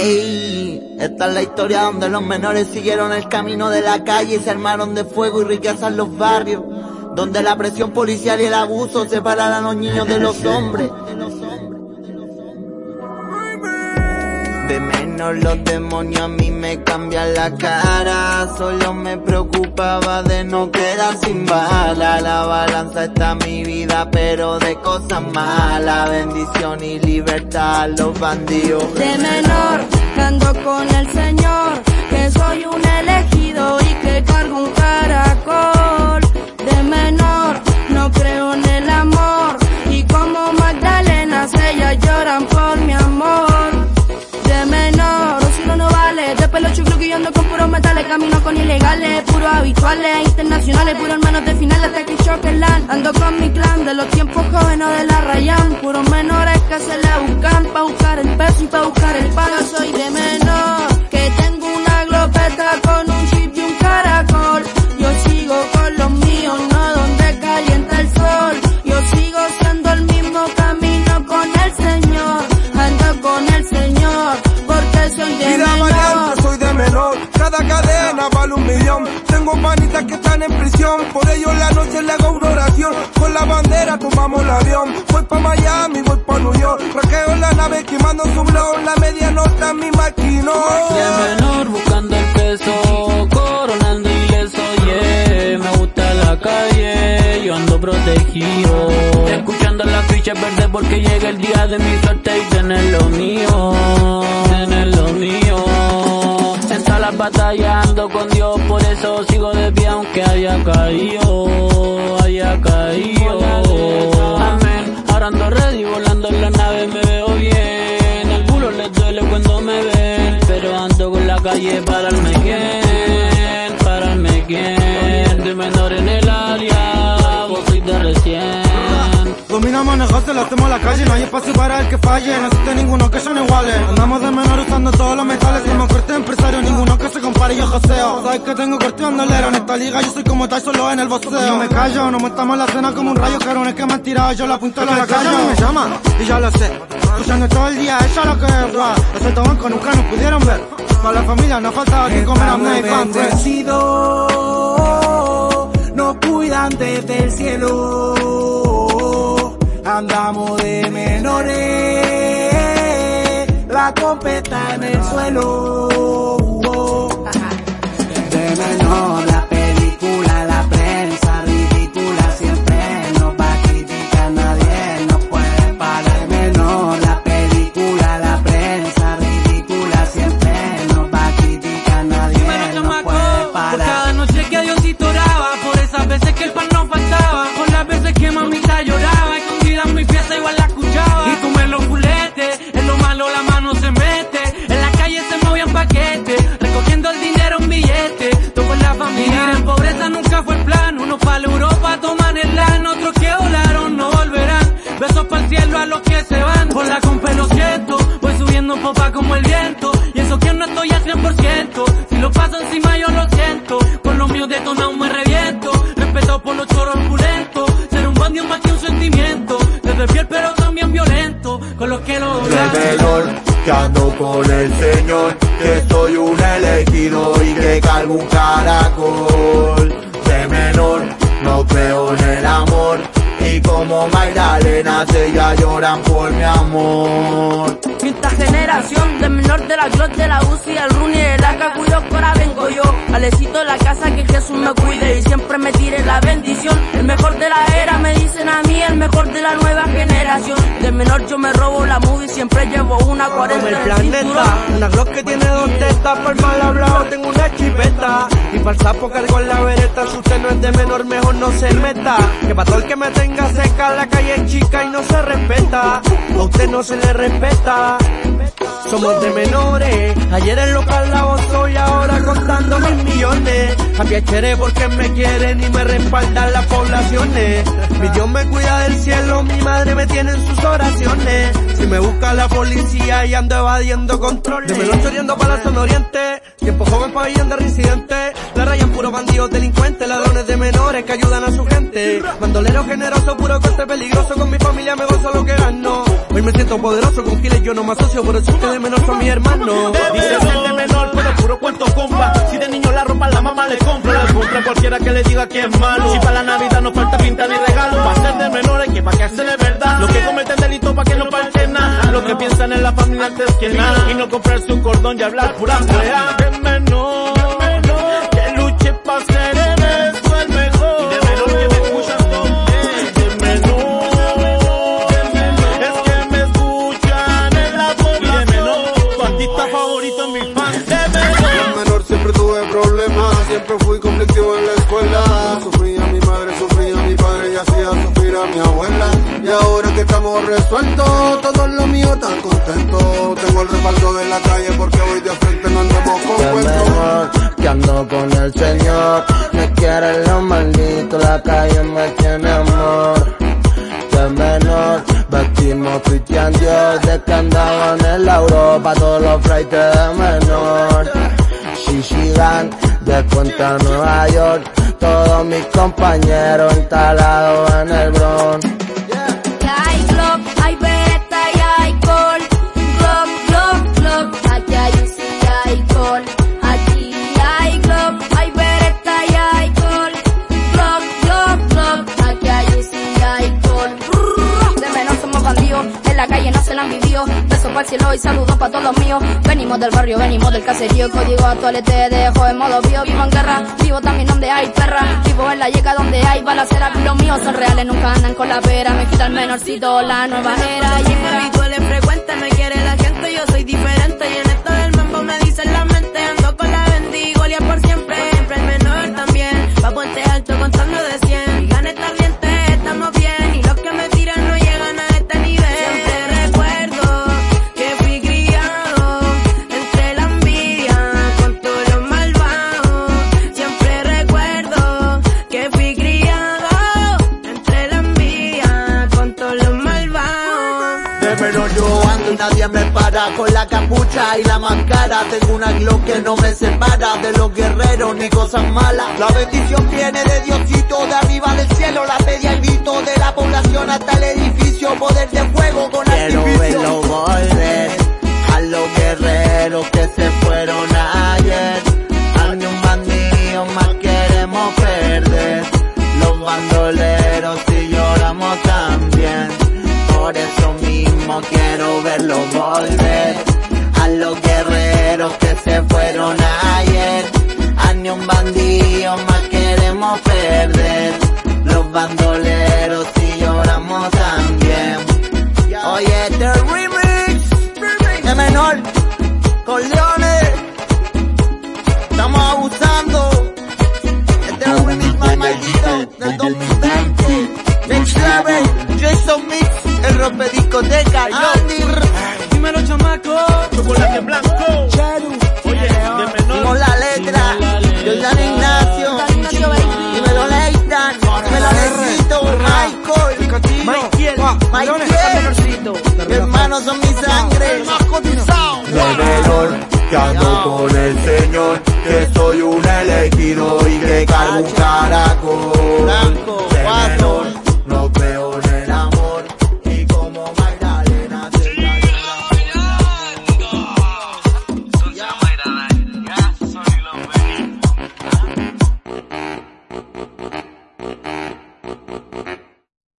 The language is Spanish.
Ey, esta es la historia donde los menores siguieron el camino de la calle y se armaron de fuego y riquezas los barrios. Donde la presión policial y el abuso separan a los niños de los hombres. Menos los demonios a mí me cambian la cara. Solo me preocupaba de no quedar sin bala. La balanza está mi vida, pero de cosas malas. Bendición y libertad los bandidos. De menor, ando con el Señor, con ilegales, puros habituales, internacionales, puros hermanos de final hasta que choque el land. Ando con mi clan de los tiempos jóvenes de la Rayan, puros menores que se le buscan pa' buscar el peso y pa' buscar el pan. soy de menor, Tengo panitas que están en prisión, por ello la noche le hago una oración. Con la bandera tomamos el avión. Voy pa' Miami, voy pa' New York. Raqueo en la nave quemando su blog. La media nota mi maquino. De menor buscando el peso, coronando ileso, yeah. Me gusta la calle, yo ando protegido. Escuchando las fichas verdes porque llega el día de mi suerte y tener lo mío. Tener lo mío batallando con Dios, por eso sigo de pie aunque haya caído, haya caído. Amén, ahora ando ready, volando en la nave me veo bien. El culo les duele cuando me ven, pero ando con la calle para el quién, Negocios, lo hacemos a la calle, no hay espacio para el que falle, no existe ninguno que son iguales. Andamos de menor usando todos los metales, somos corte empresario, ninguno que se compare yo joseo. Sabes que tengo corte lero en esta liga, yo soy como tal solo en el boxeo. No me callo, no montamos la cena como un rayo, carones que me han tirado, yo la apunto a la calle. me llaman, y ya lo sé. Escuchando todo el día, eso es lo que es, guau. Los banco nunca nos pudieron ver. Para la familia no faltaba que comer a mi no cuidan desde el cielo andamos de menores, la copeta en el suelo. Familia. en pobreza nunca fue el plan. Uno para Europa toman el LAN, otros que volaron no volverán. Besos para el cielo a los que se van. Por la compa lo siento, voy subiendo popa como el viento. Menor que ando con el Señor, que soy un elegido y que cargo un caracol. De menor no creo en el amor y como Magdalena ya lloran por mi amor. Quinta generación de menor de la glock de la UCI, el Runi, el AK, cuyo cora vengo yo. Alecito de la casa que Jesús me cuide y siempre me tire la bendición. El mejor de la era me dicen a mí, el mejor de la nueva generación. De menor yo me robo la movie, siempre llevo una 40 en el planeta, una glock que tiene dos tetas, por mal hablado tengo una chipeta. Y para el sapo cargo en la vereta, si usted no es de menor mejor no se meta. Que para todo el que me tenga seca la calle es chica y no se respeta. A usted no se le respeta. Somos de menores, ayer en local la soy ahora contando mil millones. Cambié porque me quieren y me respaldan las poblaciones. Mi Dios me cuida del cielo, mi madre me tiene en sus oraciones. Si me busca la policía y ando evadiendo control. De menor choreando para la zona oriente. Tiempo joven pabellón de residente. La rayan puro bandidos delincuentes, ladrones de menores que ayudan a su gente. Bandolero generoso, puro coste peligroso. Con mi familia me gozo lo que gano. Hoy me siento poderoso, con giles yo no me asocio, por eso de menor son mi hermano. Menor, pero puro cuento compa. Si de niño la ropa la mamá le compra, le compra cualquiera que le diga que es malo. Si para la Navidad no falta pinta ni regalo, para ser de menores que para que hace de verdad. Los que cometen delito para que no parten nada. Los que piensan en la familia antes que nada. Y no comprarse un cordón y hablar pura fea. Problemas, siempre fui conflictivo en la escuela. Sufría mi madre, sufría mi padre y hacía sufrir a mi abuela. Y ahora que estamos resueltos, todos los míos tan contentos. Tengo el respaldo de la calle porque voy de frente, no andamos con cuentos. menor, que ando con el Señor. Me quiere lo maldito, la calle me tiene amor. De menor, vestimos Cristian Dios, de que andaba en la Europa, todos los freites de menor. Shishigan, de cuenta Nueva York, todos mis compañeros instalados en el Bronx. Para el y saludos para todos los míos. Venimos del barrio, venimos del caserío. Código actual te dejo en modo bio. Vivo en guerra, vivo también donde hay perra. Vivo en la yeca donde hay balacera. Los míos son reales, nunca andan con la pera. Me quita el menorcito, la nueva era. Y con la capucha y la máscara. Tengo una glock que no me separa de los guerreros ni cosas malas. La bendición viene de Diosito, de arriba del cielo. La media el grito de la población hasta el edificio. Poder de fuego con Quiero verlo volver a los guerreros que se fueron ayer. A ni un bandido más queremos perder. Los bandoleros. Por eso mismo quiero verlo volver. A los guerreros que se fueron ayer. A ni un bandido más queremos perder. Los bandoleros y lloramos también. Oye, este remix de menor con Leones. Estamos abusando. Este es remix más maldito del 2020. Next Level, Jason Mix, discoteca, Andy. Dímelo, chamaco. Chocolate blanco. Oye, de menor. Dimos la letra, Jordan Ignacio. Dímelo Leitan, dímelo Necito, Michael, Michael. Mi hermano son mi sangre. De menor, que ando con el Señor, que soy un elegido y que cargo un caracol.